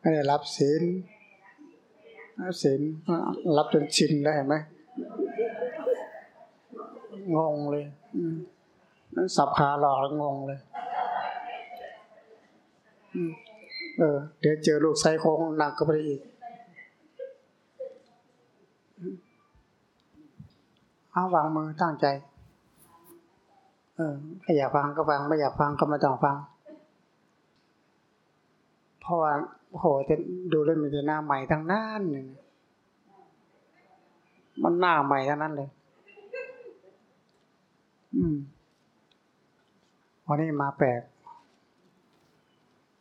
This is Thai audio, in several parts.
ไม่ได้รับศีลรับศีลรับจนชินได้ไหมงงเลยนั้นสับขาหลอกงงเลยเออ เดี๋ยวเจอลูกไซโคงหนักก็ไปอีก เอาวางมือตั้งใจ เออถ้าอยากฟังก็ฟัง ไม่อยากฟังก็ไม่ต้องฟัง เพราะว่า โหจะดูเล่นมีแต่หน้าใหม่ทั้งนั้นเนี่ยมันหน้าใหม่ทั้งนั้นเลย อืมวันนี้มาแปลก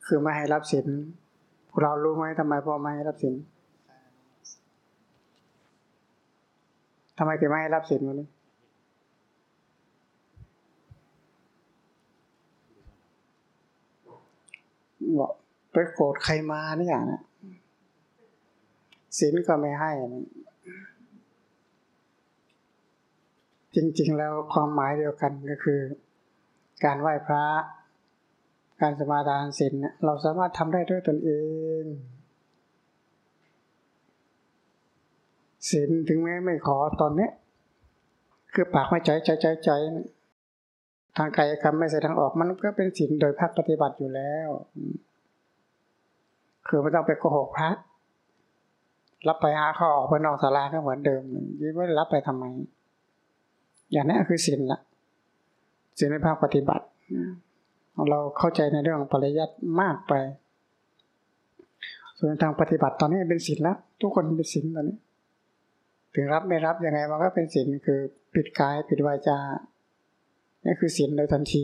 คือไม่ให้รับสินเรารู้ไหมทำไมพ่อไม่ให้รับสินทำไมถึงไม่ให้รับสินวันนี้บอก ไปโกรธใครมาเนี่ยนะสินก็ไม่ให้นะจริง ๆ แล้วความหมายเดียวกันก็คือ การไหว้พระ การสมาทานศีลเราสามารถทำได้ด้วยตนเองศีลถึงแม้ไม่ขอตอนนี้คือปากไม่ใจใจใจใจทางกายคำไม่ใส่ทางออกมันก็เป็นศีลโดยภาคปฏิบัติอยู่แล้ว คือไม่ต้องไปโกหกพระรับไปหาเขาออกไปนอกศาลาก็เหมือนเดิมยิ่งไม่รับไปทำไม อย่างนี้คือศีลละศีลในภาคปฏิบัติ เราเข้าใจในเรื่องปริยัติมากไป ส่วนทางปฏิบัติตอนนี้เป็นศีลแล้วทุกคนเป็นศีลตอนนี้ ถึงรับไม่รับยังไงมันก็เป็นศีลคือปิดกายปิดวาจานี่คือศีลโดยทันที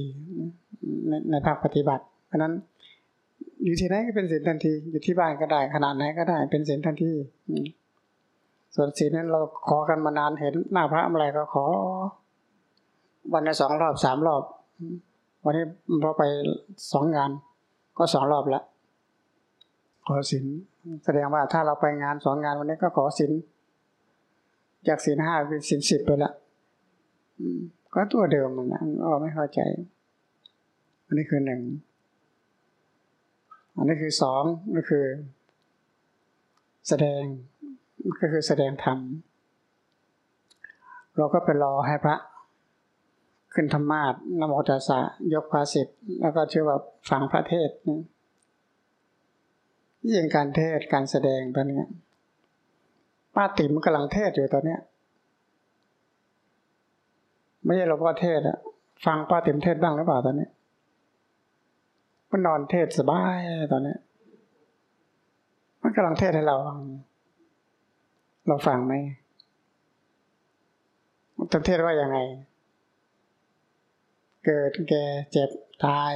ในในภาคปฏิบัติ เพราะนั้น อยู่ที่ไหนก็เป็นศีลทันที อยู่ที่บ้านก็ได้ ขนาดไหนก็ได้ เป็นศีลทันทีส่วนศีลนั้นเราขอกันมานานเห็นหน้าพระอะไรก็ขอ วันละสองรอบสามรอบ วันนี้พอไปสองงาน ก็สองรอบแล้วขอศีลแสดงว่าถ้าเราไปงานสองงานวันนี้ก็ขอศีลจากศีลห้าเป็นศีลสิบไปละก็ตัวเดิมนะอ๋อไม่เข้าใจ อันนี้คือหนึ่ง อันนี้คือสองก็คือ แสดงก็คือแสดงธรรม เราก็ไปรอให้พระขึ้นธรรมาสนโมตัสสะยกภาสิทธ์แล้วก็เชื่อว่าฟังพระเทศนี่ยิ่งการเทศการแสดงตอนนี้ป้าติ๋มกำลังเทศอยู่ตอนนี้ไม่ใช่หลวงพ่อเทศอะฟังป้าติ๋มเทศบ้างหรือเปล่าตอนนี้ มันนอนเทศสบายตอนนี้มันกำลังเทศให้เราเราฟังไหมมันเทศว่ายังไง เกิดแก่เจ็บตาย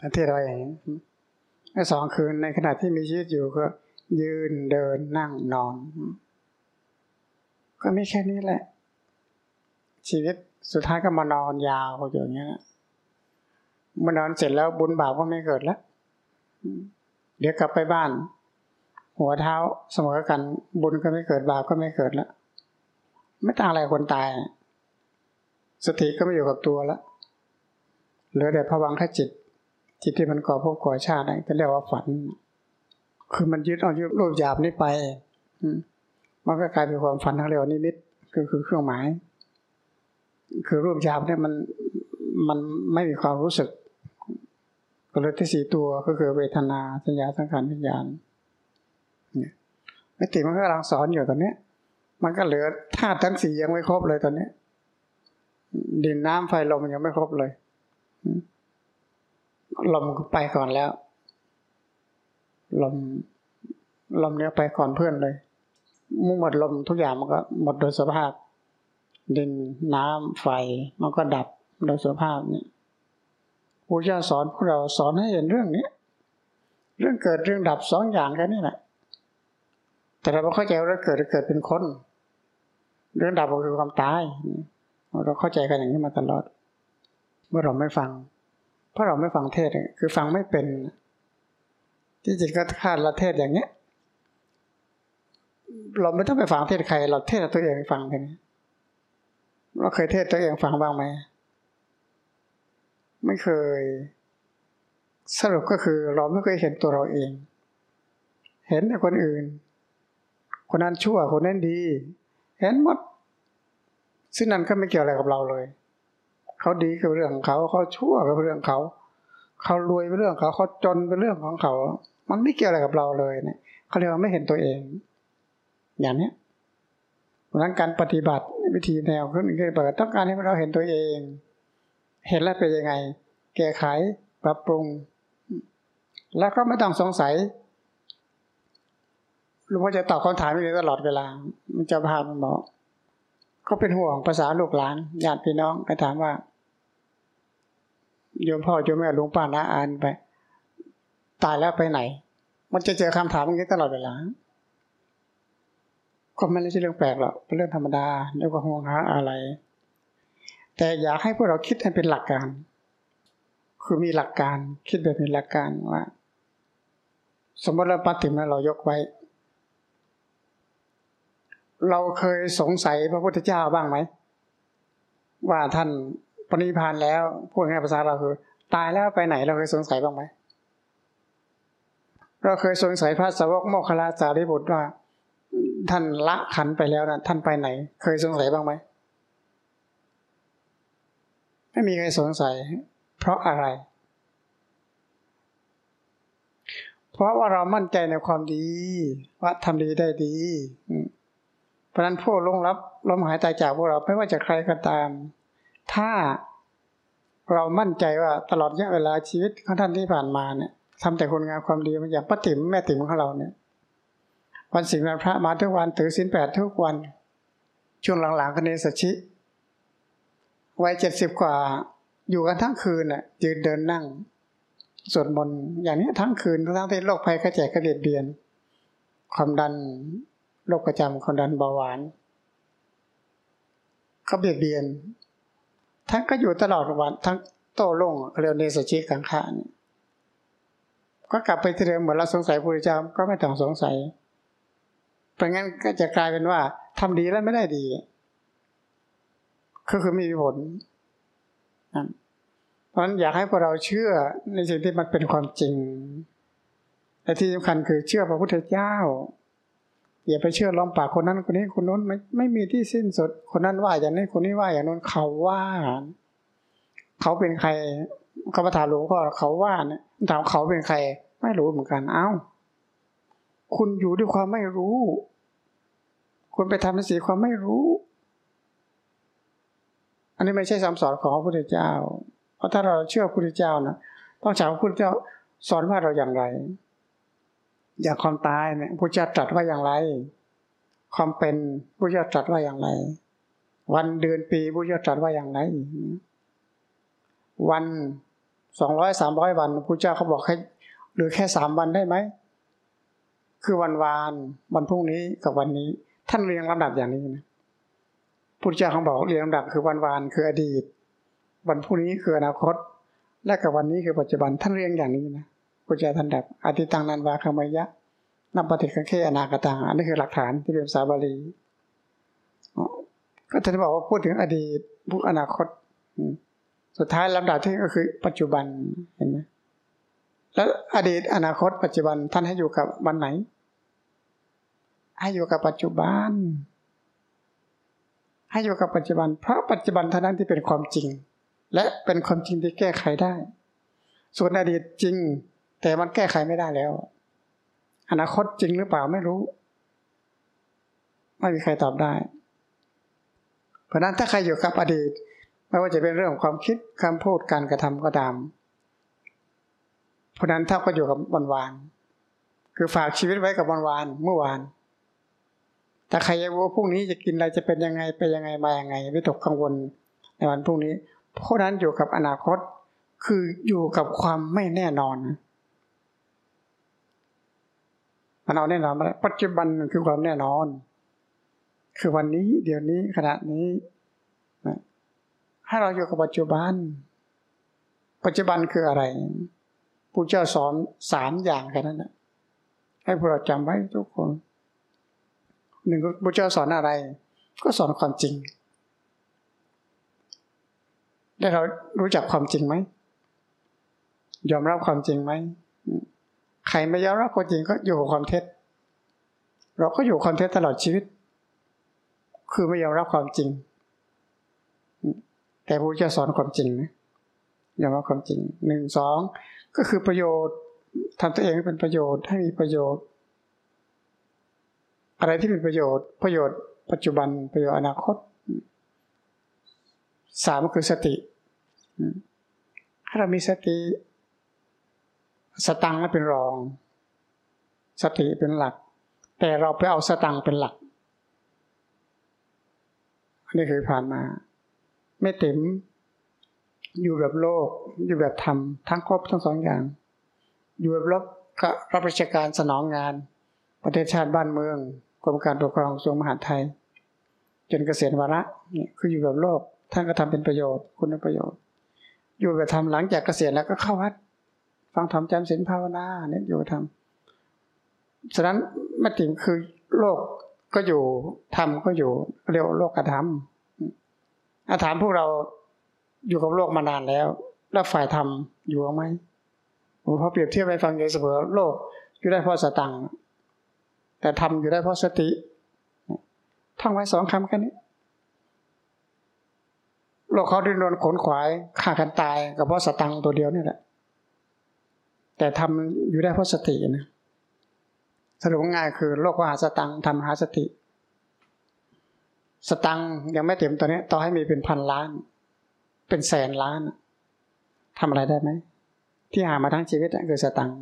ประเทศว่าอย่างนี้สองคืนในขณะที่มีชีวิตอยู่ก็ ยืนเดินนั่งนอน ก็ไม่แค่นี้แหละ ชีวิตสุดท้ายก็มานอนยาวอยู่อย่างเงี้ย มานอนเสร็จแล้วบุญบาปก็ไม่เกิดแล้ว เดี๋ยวกลับไปบ้าน หัวเท้าเสมอกันบุญก็ไม่เกิดบาปก็ไม่เกิดแล้ว ไม่ต่างอะไรคนตาย สติก็ไม่อยู่กับตัวแล้วเหลือแต่ผวังแค่จิต จิตที่มันก่อพวกก่อชาติอะไรก็เรียกว่าฝัน คือมันยึดเอายึดรูปหยาบนี้ไปมันก็กลายเป็นความฝันทั้งเรียกว่านิมิตคือคือเครื่องหมาย คือรูปหยาบเนี่ยมันมันไม่มีความรู้สึก ก็เลยที่สี่ตัวก็คือเวทนาสัญญาสังขารวิญญาณเนี่ยมิติมันก็กำลังสอนอยู่ตอนเนี้ย มันก็เหลือธาตุทั้งสี่ยังไม่ครบเลยตอนนี้ ดินน้ำไฟลมยังไม่ครบเลยลมไปก่อนแล้วลมลมเนี้ยไปก่อนเพื่อนเลยมุ่งหมดลมทุกอย่างมันก็หมดโดยสภาพ ดินน้ำไฟมันก็ดับโดยสภาพเนี่ย พระเจ้าสอนพวกเราสอนให้เห็นเรื่องนี้ เรื่องเกิดเรื่องดับสองอย่างแค่นี้แหละแต่เราไม่เข้าใจว่าเกิดเกิดเป็นคน เรื่องดับก็คือความตาย เราเข้าใจกันอย่างนี้มาตลอด เมื่อเราไม่ฟัง เพราะเราไม่ฟังเทศคือฟังไม่เป็น ที่จริงก็คาดละเทศอย่างเนี้ย เราไม่ต้องไปฟังเทศใคร เราเทศตัวเองฟังแค่นี้เราเคยเทศตัวเองฟังบ้างไหม ไม่เคย สรุปก็คือเราไม่เคยเห็นตัวเราเอง เห็นแต่คนอื่น คนนั้นชั่วคนนั้นดี เห็นหมดซึ่งนั้นก็ไม่เกี่ยวอะไรกับเราเลย เขาดีกับเรื่องของเขาเขาชั่วกับเรื่องเขา เขารวยเป็นเรื่องเขาเขาจนเป็นเรื่องของเขา มันไม่เกี่ยวอะไรกับเราเลยเนี่ยเขาเรียกว่าไม่เห็นตัวเอง อย่างเนี้ยเพราะนั้นการปฏิบัติวิธีแนวขึ้นขึ้นเปิดต้องการให้เราเห็นตัวเอง เห็นแล้วเป็นยังไง แก้ไขปรับปรุง แล้วก็ไม่ต้องสงสัยหลวงพ่อจะตอบคำถามนี้ตลอดเวลา มันจะพามันบอกก็เป็นห่วงภาษาลูกหลานญาติพี่น้องไปถามว่าโยมพ่อโยมแม่ลุงป้าน้าอานไป ตายแล้วไปไหน มันจะเจอคำถามอย่างนี้ตลอดเวลาก็ไม่ใช่เรื่องแปลกหรอกเป็นเรื่องธรรมดาเรื่องห่วงหาอะไร แต่อยากให้พวกเราคิดให้เป็นหลักการ คือมีหลักการคิดแบบมีหลักการว่า สมมติเราปฏิมาเรายกไว้ เราเคยสงสัยพระพุทธเจ้าบ้างไหม ว่าท่านปณิพานแล้วพูดง่ายภาษาเราคือ ตายแล้วไปไหนเราเคยสงสัยบ้างไหมเราเคยสงสัยพระสาวกโมคคลาสารีบุตรว่า ท่านละขันไปแล้วนะท่านไปไหน เคยสงสัยบ้างไหม ไม่มีใครสงสัย เพราะอะไร เพราะว่าเรามั่นใจในความดี ว่าทำดีได้ดี เพราะนั้นผู้ลงรับลมหายใจจากพวกเราไม่ว่าจะใครก็ตาม ถ้าเรามั่นใจว่าตลอดระยะเวลาชีวิตของท่านที่ผ่านมาเนี่ยทำแต่คนงานความดีมันอย่างป้าติ๋มแม่ติ๋มของเราเนี่ยวันศีลวันพระมาทุกวันถือศีลแปดทุกวัน ช่วงหลังๆคเนสัชิ วัยเจ็ดสิบกว่า อยู่กันทั้งคืนน่ะยืนเดินนั่งสวดมนต์อย่างนี้ทั้งคืนทั้งที่โรคภัยกระแจกกระเดียดเบียน ความดันโรคประจำความดันเบาหวานเขาเบียดเบียนทั้งก็อยู่ตลอดวันทั้งโตลงเรียกเนสชิกังขานก็กลับไปที่เดิมเหมือนเราสงสัยพระพุทธเจ้าก็ไม่ต้องสงสัยเพราะงั้นก็จะกลายเป็นว่าทำดีแล้วไม่ได้ดี ก็คือมีผลเพราะฉะนั้นอยากให้พวกเราเชื่อในสิ่งที่มันเป็นความจริงและที่สำคัญคือเชื่อพระพุทธเจ้า อย่าไปเชื่อล้อมปากคนนั้นคนนี้คนนู้นไม่ไม่มีที่สิ้นสุด คนนั้นว่าอย่างนี้คนนี้ว่าอย่างนู้นเขาว่าเขาเป็นใครเขาประธานรู้ก็เขาว่าเนี่ยถามเขาเป็นใคร ไม่รู้เหมือนกันเอ้า คุณอยู่ด้วยความไม่รู้ คุณไปทำในสิ่งความไม่รู้ อันนี้ไม่ใช่คำสอนของพระพุทธเจ้า เพราะถ้าเราเชื่อพระพุทธเจ้านะต้องถามพระพุทธเจ้าสอนว่าเราอย่างไร อย่างความตายเนี่ยพระเจ้าตรัสว่าอย่างไร ความเป็นพระเจ้าตรัสว่าอย่างไร วันเดือนปีพระเจ้าตรัสว่าอย่างไร วันสองร้อยสามร้อยวันพระเจ้าเขาบอกให้หรือแค่สามวันได้ไหมคือวันวาน วันพรุ่งนี้กับวันนี้ ท่านเรียงลำดับอย่างนี้นะ พุทธเจ้าเขาบอกเรียงลำดับคือวันวานคืออดีต วันพรุ่งนี้คืออนาคต และกับวันนี้คือปัจจุบันท่านเรียงอย่างนี้นะพุทธเจ้าท่านดับอธิตังนันวาคามยะนับปฏิกังเคอนาคตังอันนี้คือหลักฐานที่เป็นภาษาบาลีก็ท่านบอกว่าพูดถึงอดีตพูดอนาคต สุดท้ายลำดับที่ก็คือปัจจุบันเห็นไหมแล้วอดีตอนาคต ปัจจุบันท่านให้อยู่กับวันไหน ให้อยู่กับปัจจุบัน ให้อยู่กับปัจจุบัน เพราะปัจจุบันเท่านั้นที่เป็นความจริง และเป็นความจริงที่แก้ไขได้ ส่วนอดีตจริง แต่มันแก้ไขไม่ได้แล้ว อนาคตจริงหรือเปล่าไม่รู้ ไม่มีใครตอบได้ เพราะนั้นถ้าใครอยู่กับอดีต ไม่ว่าจะเป็นเรื่องของความคิดคำพูดการกระทำก็ตามเพราะนั้นถ้าก็อยู่กับวันวานคือฝากชีวิตไว้กับวันวานเมื่อวาน แต่ใครจะรู้พรุ่งนี้จะกินอะไรจะเป็นยังไงไปยังไงมายังไงไม่ตกกังวลในวันพรุ่งนี้ เพราะนั้นอยู่กับอนาคตคืออยู่กับความไม่แน่นอนมันเอาแน่นอนมาปัจจุบันคือความแน่นอน คือวันนี้ เดี๋ยวนี้ขณะนี้ให้เราอยู่กับปัจจุบัน ปัจจุบันคืออะไรผู้เจ้าสอนสามอย่างแค่นั้นนะให้พวกเราจำไว้ทุกคน หนึ่งพระเจ้าสอนอะไร ก็สอนความจริง แล้วเรารู้จักความจริงไหม ยอมรับความจริงไหม ใครไม่ยอมรับความจริงก็อยู่กับความเท็จ เราก็อยู่ความเท็จตลอดชีวิต คือไม่ยอมรับความจริง แต่พระเจ้าสอนความจริงนะยอมรับความจริงหนึ่งสองก็คือประโยชน์ทำตัวเองให้เป็นประโยชน์ให้มีประโยชน์ อะไรที่เป็นประโยชน์ ประโยชน์ ปัจจุบันประโยชน์อนาคตสามคือสติถ้าเรามีสติ สตังค์เป็นรอง สติเป็นหลัก แต่เราไปเอาสตังค์เป็นหลัก อันนี้คือผ่านมา ไม่เต็ม อยู่แบบโลก อยู่แบบธรรมทั้งครบทั้งสองอย่าง อยู่แบบรับรับราชการสนองงาน ประเทศชาติบ้านเมือง กรมการปกครองกระทรวงมหาดไทย จนเกษียณวาระนี่คืออยู่แบบโลก ท่านก็ทำเป็นประโยชน์ คุณประโยชน์ อยู่แบบทำหลังจากเกษียณแล้วก็เข้าวัด ฟังธรรมจำศีลภาวนาเนี่ยอยู่ทำฉะนั้นมติมคือโลกก็อยู่ธรรมก็อยู่เรียกโลกกระทำอาถามพวกเราอยู่กับโลกมานานแล้ว แล้วฝ่ายธรรมอยู่ไหมผมพอเปรียบเทียบไปฟังอยู่เสมอโลกอยู่ได้เพราะสตัง แต่ธรรมอยู่ได้เพราะสติท่องไว้สองคำแค่นี้โลกเขาดิ้นรนขนขวายฆ่ากันตายกับเพราะสตังตัวเดียวนี่แหละ แต่ทำอยู่ได้เพราะสตินะสรุปง่ายคือโลกว่าหาสตังทำหาสติ สตังยังไม่เต็มตัวนี้ต่อให้มีเป็นพันล้าน เป็นแสนล้านทำอะไรได้ไหม ที่หามาทั้งชีวิตคือสตัง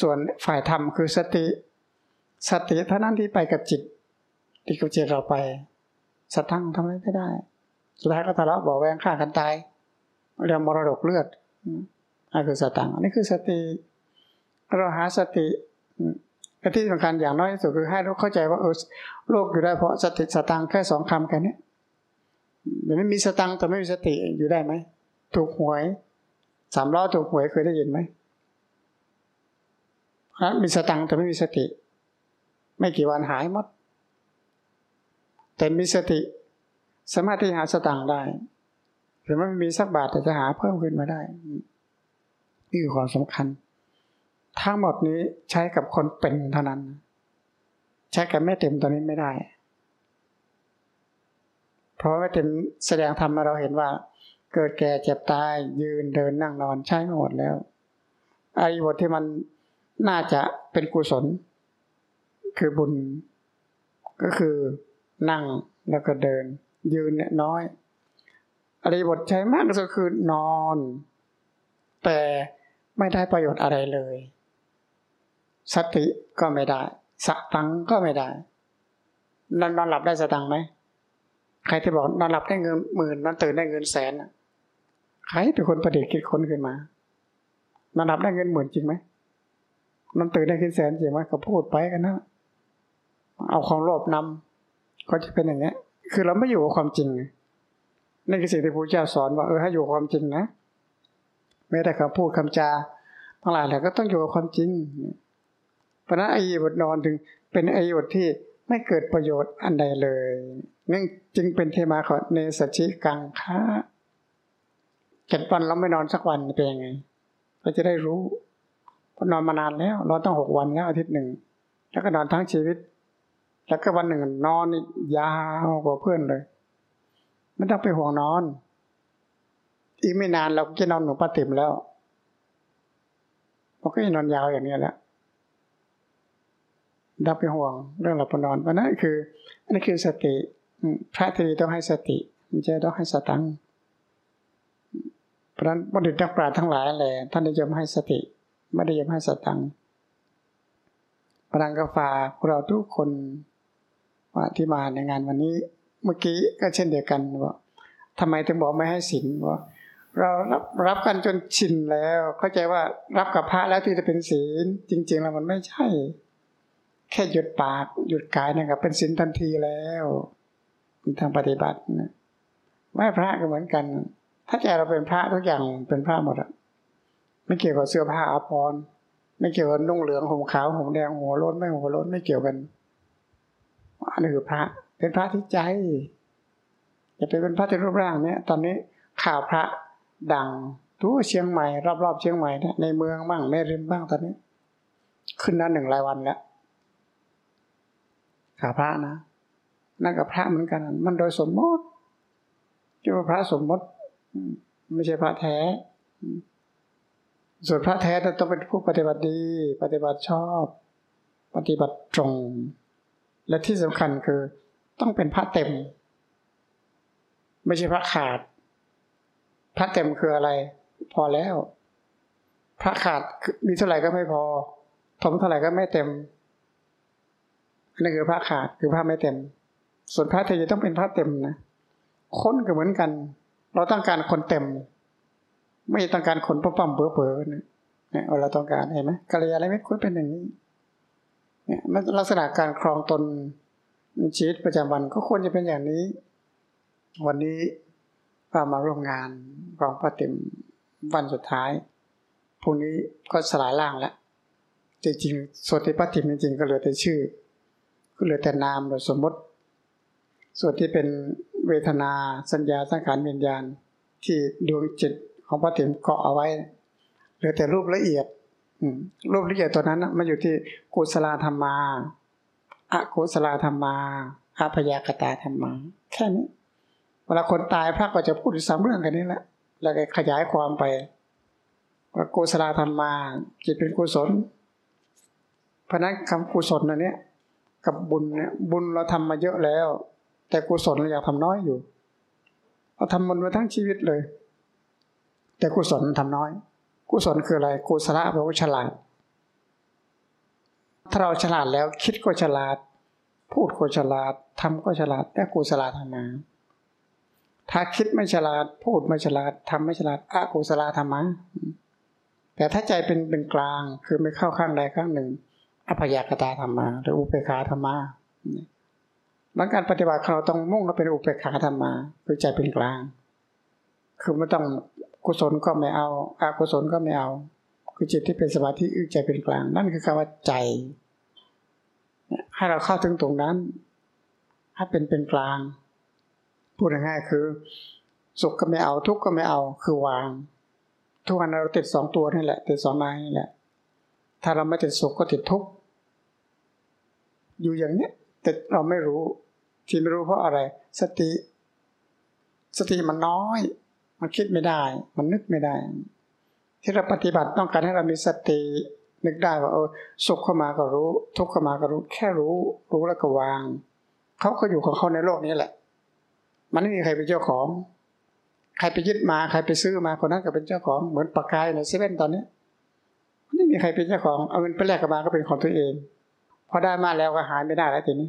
ส่วนฝ่ายธรรมคือสติ สติเท่านั้นที่ไปกับจิตที่กับจิตเราไปสัตว์ทั้งทำอะไรไม่ได้สุดท้ายก็ทะเลาะบ่อแวงฆ่ากันตายเรียกมรดกเลือดนั่นคือสตังอันนี้คือสติ เราหาสติที่สำคัญอย่างน้อยที่สุดคือให้เราเข้าใจว่าเออโลกอยู่ได้เพราะสติสตังแค่สองคำกันนี้เดี๋ยวไม่มีสตังแต่ไม่มีสติอยู่ได้ไหมถูกหวยสามล้อถูกหวยเคยได้ยินไหมมีสตังแต่ไม่มีสติ ไม่กี่วันหายหมด แต่มีสติ สามารถที่หาสตางค์ได้ถึงแม้ไม่มีสักบาทแต่จะหาเพิ่มขึ้นมาได้ นี่คือความสำคัญ ทั้งหมดนี้ใช้กับคนเป็นเท่านั้น ใช้กับแม่เต็มตัวนี้ไม่ได้ เพราะแม่เต็มแสดงธรรมมาเราเห็นว่า เกิดแก่เจ็บตายยืนเดินนั่งนอนใช้หมดแล้วไอ้บทที่มันน่าจะเป็นกุศล คือบุญ ก็คือนั่งแล้วก็เดิน ยืนเนี่ยน้อยอริบทใช้มากที่สุดคือนอน แต่ไม่ได้ประโยชน์อะไรเลย สติก็ไม่ได้สตังก็ไม่ได้นอนนอนหลับได้สตังไหมใครที่บอกนอนหลับได้เงินหมื่นนอนตื่นได้เงินแสนใครเป็นคนประดิษฐ์คิดค้นขึ้นมานอนหลับได้เงินหมื่นจริงไหมนอนตื่นได้เงินแสนจริงไหมเขาพูดไปกันนะ เอาของโลภนำก็จะเป็นอย่างนี้คือเราไม่อยู่กับความจริงนี่คือสิ่งที่พระเจ้าสอนว่าเออให้อยู่กับความจริงนะไม่ได้คำพูดคำจาทั้งหลายแหละก็ต้องอยู่กับความจริง เพราะนั้นไอ้บทนอนถึงเป็นไอ้บทที่ไม่เกิดประโยชน์อันใดเลยนั่นจึงเป็นเทมาขอเนสชิกังคะเจ็ดวันเราไม่นอนสักวันเป็นยังไงเราจะได้รู้พอนอนมานานแล้วนอนต้องหกวันแล้วอาทิตย์หนึ่ง แล้วก็นอนทั้งชีวิต แล้วก็วันหนึ่งนอนยาวกว่าเพื่อนเลยไม่ต้องไปห่วงนอน อีกไม่นานเราก็จะนอนหนูป้าติ๋มแล้วเราก็จะนอนยาวอย่างนี้แหละดับไปห่วงเรื่องหลับนอนเพราะนั้นคืออันนี้คือสติพระทีต้องให้สติม่ใช่ต้องให้สตังเพราะนั้นบัณฑิตนักปราชญ์ทั้งหลายแหละท่านได้ยมให้สติ ไม่ได้ยมให้สตังพลังกาฝากเราทุกคน ว่าที่มาในงานวันนี้เมื่อกี้ก็เช่นเดียวกันว่าทำไมถึงบอกไม่ให้ศีลว่าเรารับรับกันจนชินแล้ว เข้าใจว่ารับกับพระแล้วที่จะเป็นศีล จริง ๆ แล้วมันไม่ใช่ แค่หยุดปากหยุดกายนะครับ เป็นศีลทันทีแล้วทางปฏิบัตินะไม่พระก็เหมือนกัน ถ้าใจเราเป็นพระทุกอย่างเป็นพระหมดอะไม่เกี่ยวกับเสื้อผ้าอาภรณ์ไม่เกี่ยวกับนุ่งเหลืองห่มขาวห่มแดงหัวโล้นไม่หัวโล้นไม่เกี่ยวกัน อันนี้คือพระ เป็นพระที่ใจจะไปเป็นพระที่รูปร่างเนี่ย ตอนนี้ข่าวพระดังทั่วเชียงใหม่รอบๆเชียงใหม่เนี่ยในเมืองบ้างแม่ริมบ้างตอนนี้ ขึ้นนั้นหนึ่งรายวันแล้วขาวพระนะนั่นกับพระเหมือนกัน มันโดยสมมติที่ว่าพระสมมติ ไม่ใช่พระแท้ส่วนพระแท้ต้องเป็นผู้ปฏิบัติดี ปฏิบัติชอบ ปฏิบัติตรง และที่สำคัญคือต้องเป็นพระเต็ม ไม่ใช่พระขาด พระเต็มคืออะไร พอแล้ว พระขาดมีเท่าไหร่ก็ไม่พอถมเท่าไหร่ก็ไม่เต็มนั่นคือพระขาดคือพระไม่เต็ม ส่วนพระเทจะต้องเป็นพระเต็มนะคนก็เหมือนกัน เราต้องการคนเต็ม ไม่ต้องการคนปั๊มเบอเบอเนี่ยเราต้องการเห็นไหมกัลยาณมิตรควรเป็นอย่างนี้ เนี่ยมันลักษณะการครองตนชีวิตประจำวันก็ควรจะเป็นอย่างนี้ วันนี้ก็มาร่วมงานของพระเต็มวันสุดท้ายพรุ่งนี้ก็สลายล่างแล้วจริงๆส่วนที่พระติมจริงๆก็เหลือแต่ชื่อ ก็เหลือแต่นามโดยสมมติ ส่วนที่เป็นเวทนาสัญญาสังขารวิญญาณที่ดวงจิตของพระถิ่นเกาะเอาไว้เหลือแต่รูปละเอียด รูปละเอียดตัวนั้นมันอยู่ที่กุศลธรรมาอะกุศลธรรมาอาพยากตาธรรมา แค่นี้ เวลาคนตายพระก็จะพูดซ้ำเรื่องกันนี้แหละ แล้วก็ขยายความไป ว่ากุศลธรรมา จิตเป็นกุศล เพราะนั้นคำกุศลอันนี้กับบุญเนี่ยบุญเราทำมาเยอะแล้ว แต่กุศลเราอยากทำน้อยอยู่ เราทำบุญมาทั้งชีวิตเลย แต่กุศลทำน้อย กุศลคืออะไรกุศลแปลว่าฉลาด ถ้าเราฉลาดแล้วคิดก็ฉลาด พูดก็ฉลาดทำก็ฉลาดแต่กุศลธรรมาถ้าคิดไม่ฉลาด พูดไม่ฉลาดทำไม่ฉลาดอกุศลธรรมะแต่ถ้าใจเป็นเป็นกลางคือไม่เข้าข้างใดข้างหนึ่งอภยากตาธรรมาหรืออุเบกขาธรรมาบางการปฏิบัติเราต้องมุ่งเราเป็นอุเบกขาธรรมาคือใจเป็นกลาง คือไม่ต้อง กุศลก็ไม่เอาอากุศลก็ไม่เอา คือจิตที่เป็นสมาธิอึใจเป็นกลาง นั่นคือคำว่าใจ ให้เราเข้าถึงตรงนั้นให้เป็นเป็นกลาง พูดง่ายๆคือ สุขก็ไม่เอาทุกข์ก็ไม่เอา คือวาง ทุกวันเราติดสองตัวนี่แหละติดสองนายนี่แหละ ถ้าเราไม่ติดสุขก็ติดทุกข์อยู่อย่างเนี้ยแต่เราไม่รู้ ที่ไม่รู้เพราะอะไร สติ สติมันน้อย มันคิดไม่ได้ มันนึกไม่ได้ ที่เราปฏิบัติต้องการให้เรามีสตินึกได้ว่าเออสุขเข้ามาก็รู้ ทุกข์เข้ามาก็รู้ แค่รู้ รู้แล้วก็วางเขาก็อยู่ของเขาในโลกนี้แหละ มันไม่มีใครเป็นเจ้าของ ใครไปยึดมาใครไปซื้อมาคนนั้นก็เป็นเจ้าของเหมือนปากกายในเซเว่นตอนนี้ไม่มีใครเป็นเจ้าของเอาเงินไปแลกกับมาก็เป็นของตัวเองพอได้มาแล้วก็หายไม่ได้แล้วทีนี้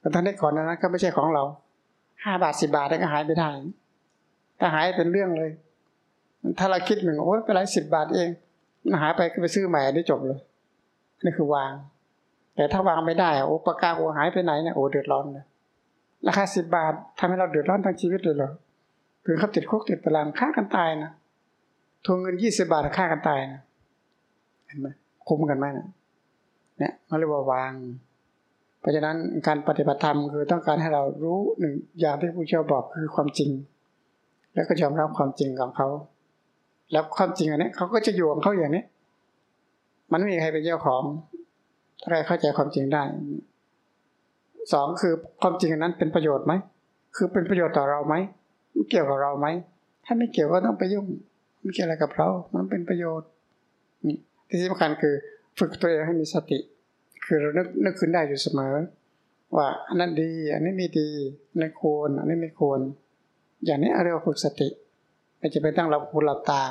แต่ท่านได้ก่อนนั้นก็ไม่ใช่ของเราห้าบาทสิบาทก็หายไม่ได้ ถ้าหายเป็นเรื่องเลย ถ้าเราคิดหนึ่งโอ้ยเป็นไรสิบบาทเองหายไปก็ไปซื้อใหม่ได้จบเลยนี่คือวาง แต่ถ้าวางไม่ได้โอ้ปากกาโอ้หายไปไหนเนี่ยโอ้เดือดร้อนเลยราคาสิบบาททำให้เราเดือดร้อนทั้งชีวิตเลยเหรอถึงเขาติดคุกติดตารางฆ่ากันตายนะทวงเงินยี่สิบาทฆ่ากันตายนะเห็นไหมคุ้มกันไหมนะเนี่ยเขาเรียกว่าวาง เพราะฉะนั้นการปฏิบัติธรรมคือต้องการให้เรารู้หนึ่งอย่างที่ผู้เชี่ยวบอกคือความจริง แล้วก็ยอมรับความจริงของเขา แล้วความจริงอันนี้เขาก็จะอยู่ของเขาอย่างนี้ มันไม่มีใครเป็นเจ้าของถ้าใครเข้าใจความจริงได้ สองคือความจริงอันนั้นเป็นประโยชน์ไหม คือเป็นประโยชน์ต่อเราไหมเกี่ยวกับเราไหม ถ้าไม่เกี่ยวก็ต้องไปยุ่ง ไม่เกี่ยวอะไรกับเรา มันเป็นประโยชน์ นี่ที่สำคัญคือฝึกตัวเองให้มีสติ คือเรานึกนึกขึ้นได้อยู่เสมอ ว่าอันนั้นดี อันนี้ไม่ดีอันนี้ควร อันนี้ไม่ควร อย่างนี้เรียกว่าฝึกสติไม่จะไปตั้งเราหูหลับตา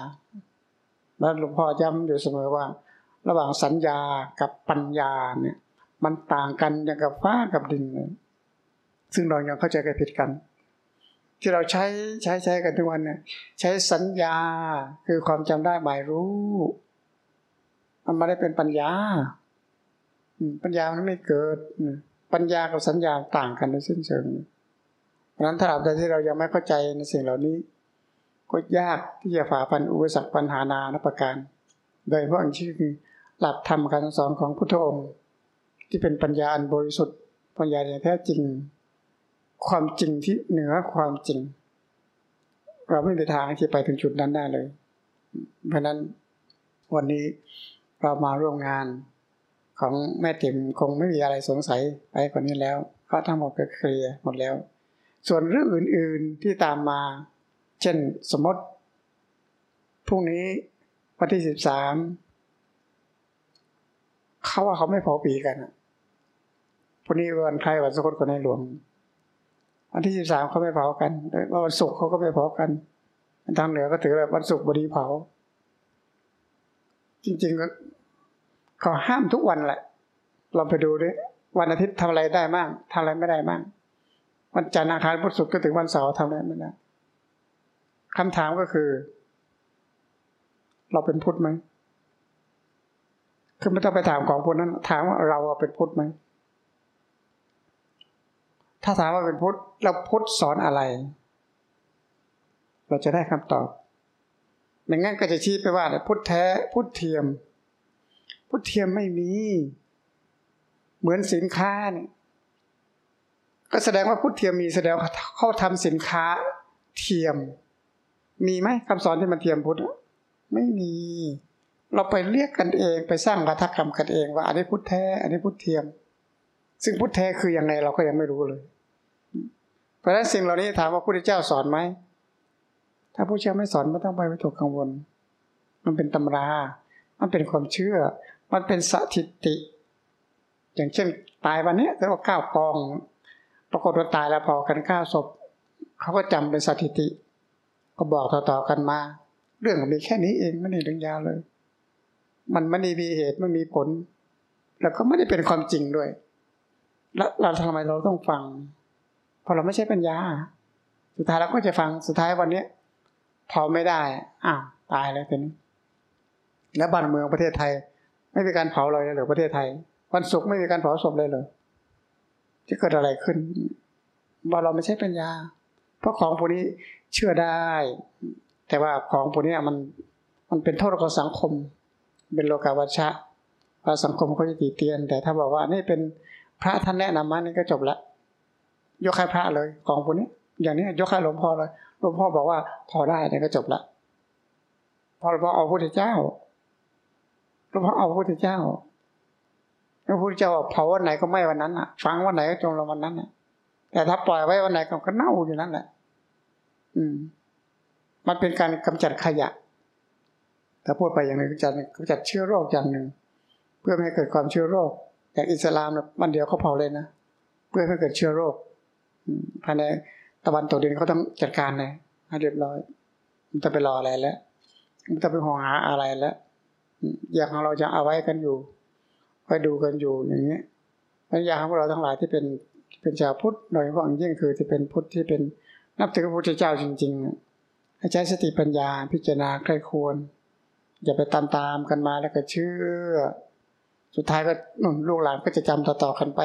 แล้วหลวงพ่อย้ำอยู่เสมอว่า ระหว่างสัญญากับปัญญาเนี่ย มันต่างกันอย่างกับฟ้ากับดินเลยซึ่งเรายังเข้าใจกันผิดกัน ที่เราใช้ใช้ใช้กันทุกวันเนี่ยใช้สัญญาคือความจำได้หมายรู้ มันไม่ได้เป็นปัญญา ปัญญามันไม่เกิด ปัญญากับสัญญาต่างกันในเสิ้นเชิง เพราะนั้นถ้าเราใดที่เรายังไม่เข้าใจในสิ่งเหล่านี้ ก็ยากที่จะฝ่าฟันอุปสรรคปัญหานานประการ โดยเพราะอันที่คือหลักธรรมการสอนของพุทธองค์ ที่เป็นปัญญาอันบริสุทธิ์ปัญญาอย่างแท้จริง ความจริงที่เหนือความจริง เราไม่มีทางที่ไปถึงจุดนั้นได้เลย เพราะนั้นวันนี้เรามาร่วมงานของแม่ติ๋มคงไม่มีอะไรสงสัยไปกว่านี้แล้วเพราะทั้งหมดก็เคลียร์หมดแล้ว ส่วนเรื่องอื่นๆที่ตามมา เช่นสมมติพรุ่งนี้วันที่สิบสามเขาว่าเขาไม่พอปีกันพรุ่งนี้วันใครวันสกุลคนในหลวงวันที่สิบสามเขาไม่เผากันว่าวันศุกร์เขาก็ไม่เผากันทางเหนือก็ถือแบบวันศุกร์บดีเผา จริงๆก็เขาห้ามทุกวันแหละ เราไปดูด้วยวันอาทิตย์ทำอะไรได้บ้างทำอะไรไม่ได้บ้าง วันจันทร์อังคารพุธศุกร์ก็ถึงวันเสาร์ทำอะไรไม่ได้คำถามก็คือ เราเป็นพุทธไหมคือไม่ต้องไปถามของพวกนั้น ถามว่าเราเป็นพุทธไหมถ้าถามว่าเป็นพุทธเราพุทธสอนอะไร เราจะได้คำตอบไม่งั้นก็จะชี้ไปว่าพุทธแท้พุทธเทียม พุทธเทียมไม่มี เหมือนสินค้าเนี่ย ก็แสดงว่าพุทธเทียมมีแสดงเขาทำสินค้าเทียม มีไหมคำสอนที่มันเทียมพุทธไม่มี เราไปเรียกกันเองไปสร้างวัฒกรรมกันเอง ว่าอันนี้พุทธแท้ อันนี้พุทธเทียม ซึ่งพุทธแท้คือยังไงเราก็ยังไม่รู้เลย เพราะฉะนั้นสิ่งเหล่านี้ถามว่าพระพุทธเจ้าสอนไหมถ้าผู้เชื่อไม่สอนไม่ต้องไปวิตกกังวล มันเป็นตำรา มันเป็นความเชื่อ มันเป็นสถิติ อย่างเช่นตายวันนี้แต่ว่าเก้ากอง ปรากฏว่าตายแล้วพอกันเก้าศพเขาก็จำเป็นสถิติ ก็บอกต่อๆกันมา เรื่องมีแค่นี้เองไม่ได้เรื่องยาวเลย มันไม่ได้มีเหตุไม่มีผล แล้วก็ไม่ได้เป็นความจริงด้วย แล้วเราทำไมเราต้องฟังพอเราไม่ใช่ปัญญา สุดท้ายเราก็จะฟังสุดท้ายวันเนี้ยพอไม่ได้อ้าวตายแล้วทีนี้แล้วบ้านเมืองประเทศไทย ไม่มีการเผาเลยหรือประเทศไทย วันศุกร์ไม่มีการเผาศพเลยเลย จะเกิดอะไรขึ้น ว่าเราไม่ใช่ปัญญา เพราะของพวกนี้เชื่อได้ แต่ว่าของพวกนี้มันมันเป็นโทษกับสังคม เป็นโลกาวัชชะพอสังคมเขาจะตีเตียน แต่ถ้าบอกว่านี่เป็นพระท่านแนะนำมานี่ก็จบละยกให้พระเลย ของพวกนี้ อย่างนี้ยกให้หลวงพ่อเลยหลวงพ่อบอกว่าพอได้นี่ก็จบละพอหลวงพ่อเอาพระพุทธเจ้าหลวงพ่อเอาพระพุทธเจ้า พระพุทธเจ้าเผาวันไหนก็ไม่วันนั้นอะฟังวันไหนก็จงลงวันนั้นอะแต่ถ้าปล่อยไว้วันไหนก็เน่าอยู่นั่นแหละ อืม มันเป็นการกำจัดขยะ ถ้าพูดไปอย่างหนึ่งกำจัดกำจัดเชื้อโรคอย่างหนึ่ง เพื่อไม่ให้เกิดความเชื้อโรคอย่างอิสลามวันเดียวเขาเผาเลยนะเพื่อไม่ให้เกิดเชื้อโรคภายในตะวันตกดินเขาต้องจัดการเลยให้เรียบร้อยมันจะไปรออะไรแล้วมันจะไปห่วงหาอะไรแล้วอย่างของเราจะเอาไว้กันอยู่ ไว้ดูกันอยู่อย่างนี้ปัญญาของเราทั้งหลายที่เป็นเป็นชาวพุทธโดยเฉพาะยิ่งคือที่เป็นพุทธที่เป็นนับถือพระพุทธเจ้าจริงๆให้ใช้สติปัญญาพิจารณาใครควร อย่าไปตามตามกันมาแล้วก็เชื่อ สุดท้ายก็ลูกหลานก็จะจำต่อๆกันไป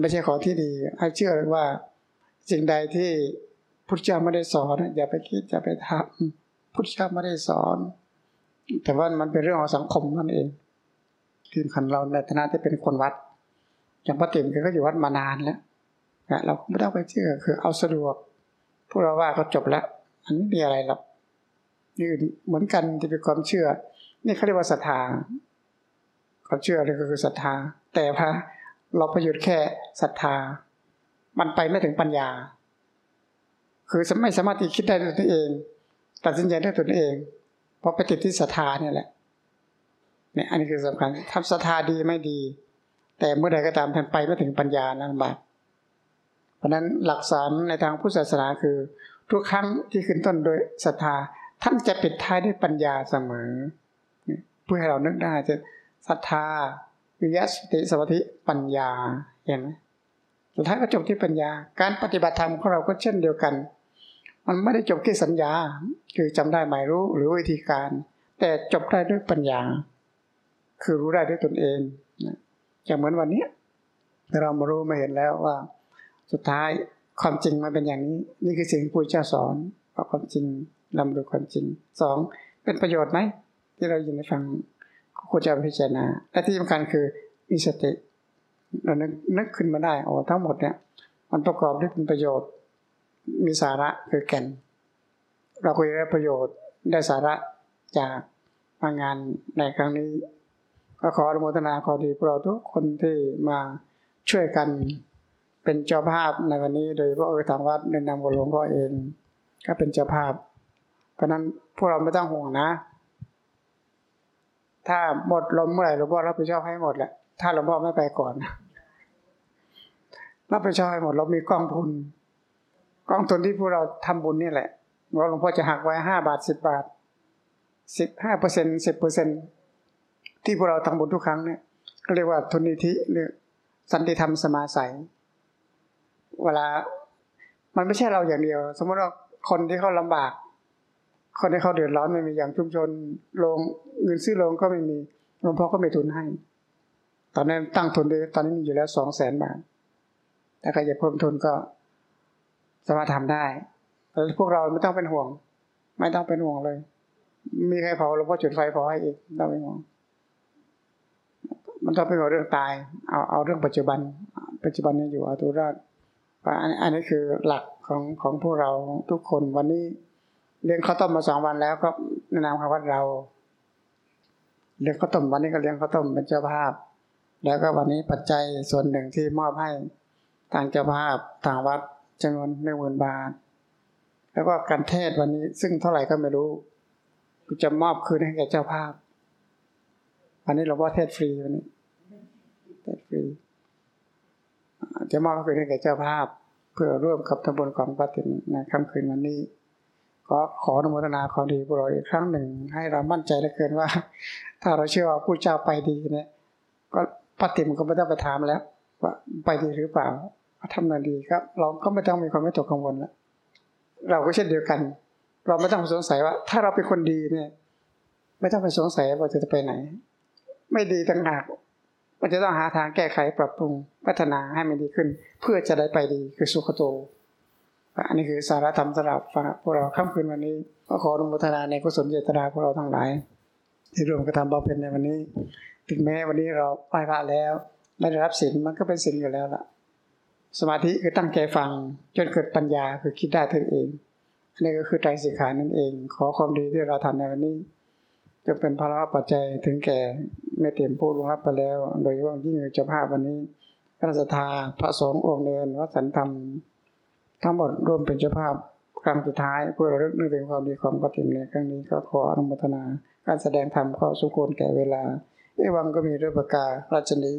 ไม่ใช่ของที่ดี ให้เชื่อเลยว่า สิ่งใดที่พุทธเจ้าไม่ได้สอน อย่าไปคิดอย่าไปทำพุทธเจ้าไม่ได้สอน แต่ว่ามันเป็นเรื่องของสังคมนั่นเอง ทีมขันเราในฐานะที่เป็นคนวัด อย่างพระติ๋มก็อยู่วัดมานานแล้วเราไม่ต้องไปเชื่อคือเอาสะดวกพวกเราว่าก็จบแล้วอันนี้มีอะไรหรอกยืนเหมือนกันที่เป็นความเชื่อ นี่เขาเรียกว่าศรัทธาความเชื่อเลยก็คือศรัทธา แต่พระเราประโยชน์แค่ศรัทธา มันไปไม่ถึงปัญญา คือไม่สามารถที่คิดได้ด้วยตัวเอง ตัดสินใจได้ตัวเอง เพราะไปติดที่ศรัทธาเนี่ยแหละ เนี่ยอันนี้คือสำคัญทำศรัทธาดีไม่ดี แต่เมื่อใดก็ตามท่านไปไม่ถึงปัญญานะบาปเพราะนั้นหลักสารในทางพุทธศาสนาคือ ทุกครั้งที่ขึ้นต้นโดยศรัทธา ท่านจะปิดท้ายด้วยปัญญาเสมอ เพื่อให้เรานึกได้จะศรัทธาวิยสติสมาธิปัญญาเห็นไหมสุดท้ายก็จบที่ปัญญา การปฏิบัติธรรมของเราก็เช่นเดียวกัน มันไม่ได้จบที่สัญญา คือจำได้หมายรู้หรือวิธีการ แต่จบได้ด้วยปัญญา คือรู้ได้ด้วยตนเองอย่างเหมือนวันนี้เรามารู้มาเห็นแล้วว่า สุดท้ายความจริงมันเป็นอย่างนี้ นี่คือสิ่งที่พระเจ้าสอนว่าความจริงลำดูความจริงสองเป็นประโยชน์ไหมที่เรายินได้ฟังควรจะพิจารณาและที่สำคัญคือมีสติเรานึกนึกขึ้นมาได้โอ้ทั้งหมดเนี่ยมันประกอบด้วยเป็นประโยชน์ มีสาระคือแก่น เราคุยได้ประโยชน์ได้สาระจากงานในครั้งนี้ ก็ขออนุโมทนาขอดีพวกเราทุกคนที่มาช่วยกันเป็นเจ้าภาพในวันนี้ โดยพระเออทางวัดในนามหลวงพ่อเอง ก็เป็นเจ้าภาพ เพราะนั้นพวกเราไม่ต้องห่วงนะ ถ้าหมดลมเมื่อไหร่หลวงพ่อรับผิดชอบให้หมดแหละถ้าหลวงพ่อไม่ไปก่อนรับผิดชอบให้หมดเรามีกองทุนกองทุนที่พวกเราทำบุญนี่แหละว่าหลวงพ่อจะหักไว้ห้าบาทสิบบาทสิบห้าเปอร์เซ็นสิบเปอร์เซ็นต์ ที่พวกเราทำบุญทุกครั้งเนี่ยเรียกว่าทุนนิธิหรือสันติธรรมสมาสัย เวลา มันไม่ใช่เราอย่างเดียว สมมติว่าคนที่เขาลำบาก คนที่เขาเดือดร้อนไม่มีอย่างชุมชนโรงเงินซื้อโรงก็ไม่มีหลวงพ่อก็ไม่ทุนให้ ตอนนั้นตั้งทุนด้วยตอนนี้มีอยู่แล้วสองแสนบาทถ้าใครจะเพิ่มทุนก็สามารถทำได้แต่พวกเราไม่ต้องเป็นห่วง ไม่ต้องเป็นห่วงเลย มีใครเผาหลวงพ่อจุดไฟเผาให้อีกต้องเป็นห่วง มันต้องเป็นห่วงเรื่องตาย เอาเอาเรื่องปัจจุบัน ปัจจุบันนี้อยู่เอาตัวรอดอันนี้คือหลักของของพวกเราทุกคนวันนี้เลี้ยงข้าวต้มมาสองวันแล้วก็แนะนำคำว่าเราเลี้ยงข้าวต้มวันนี้ก็เลี้ยงข้าวต้มเป็นเจ้าภาพ แล้วก็วันนี้ปัจจัยส่วนหนึ่งที่มอบให้ทางเจ้าภาพทางวัดจำนวนหนึ่งหมื่นบาท แล้วก็การเทศวันนี้ซึ่งเท่าไหร่ก็ไม่รู้กูจะมอบคืนให้แก่เจ้าภาพ วันนี้หลวงพ่อเทศฟรีวันนี้ เทศฟรีจะมอบคืนให้แก่เจ้าภาพ เพื่อร่วมกับทำบุญของปฏิในค่ำคืนวันนี้ ก็ขออนุโมทนาความดีพวกเราอีกครั้งหนึ่ง ให้เรามั่นใจเหลือเกินว่า ถ้าเราเชื่อว่าผู้เจ้าไปดีเนี่ย ก็ปฏิมก็ไม่ต้องไปถามแล้ว ว่าไปดีหรือเปล่าทำงานดีครับ เราก็ไม่ต้องมีความไม่ตกกังวลแล้วเราก็เช่นเดียวกัน เราไม่ต้องสงสัยว่า ถ้าเราเป็นคนดีเนี่ย ไม่ต้องไปสงสัยว่าจะไปไหน ไม่ดีต่างหาก เราจะต้องหาทางแก้ไขปรับปรุงพัฒนาให้มันดีขึ้น เพื่อจะได้ไปดีคือสุขโต อันนี้คือสาระธรรมสำหรับพวกเราค่ำคืนวันนี้ ก็ขออนุโมทนาในกุศลเจตนาพวกเราทั้งหลาย ที่รวมกระทำบำเพ็ญในวันนี้ ถึงแม้วันนี้เราไหว้พระแล้วไม่ได้รับศีลมันก็เป็นศีลอยู่แล้วล่ะ สมาธิคือตั้งใจฟังจนเกิดปัญญาคือคิดได้ตัวเองอันนี้ก็คือใจสิกขานั่นเอง ขอความดีที่เราทำในวันนี้ จะเป็นภาระปัจจัยถึงแก่เมตเต็มผู้ลงรับไปแล้ว โดยว่ายิ่งเจ้าภาพวันนี้พระสัทธาพระสงฆ์องค์เดินวัดสันธรรม ทั้งหมดรวมเป็นเจ้าภาพครั้งสุดท้ายเพื่อระลึกนึกถึงความดีความปฏิมในครั้งนี้ก็ขออนุโมทนา การแสดงธรรมก็สุควรแก่เวลาเอวังก็มีเรื่องประกาศราชนี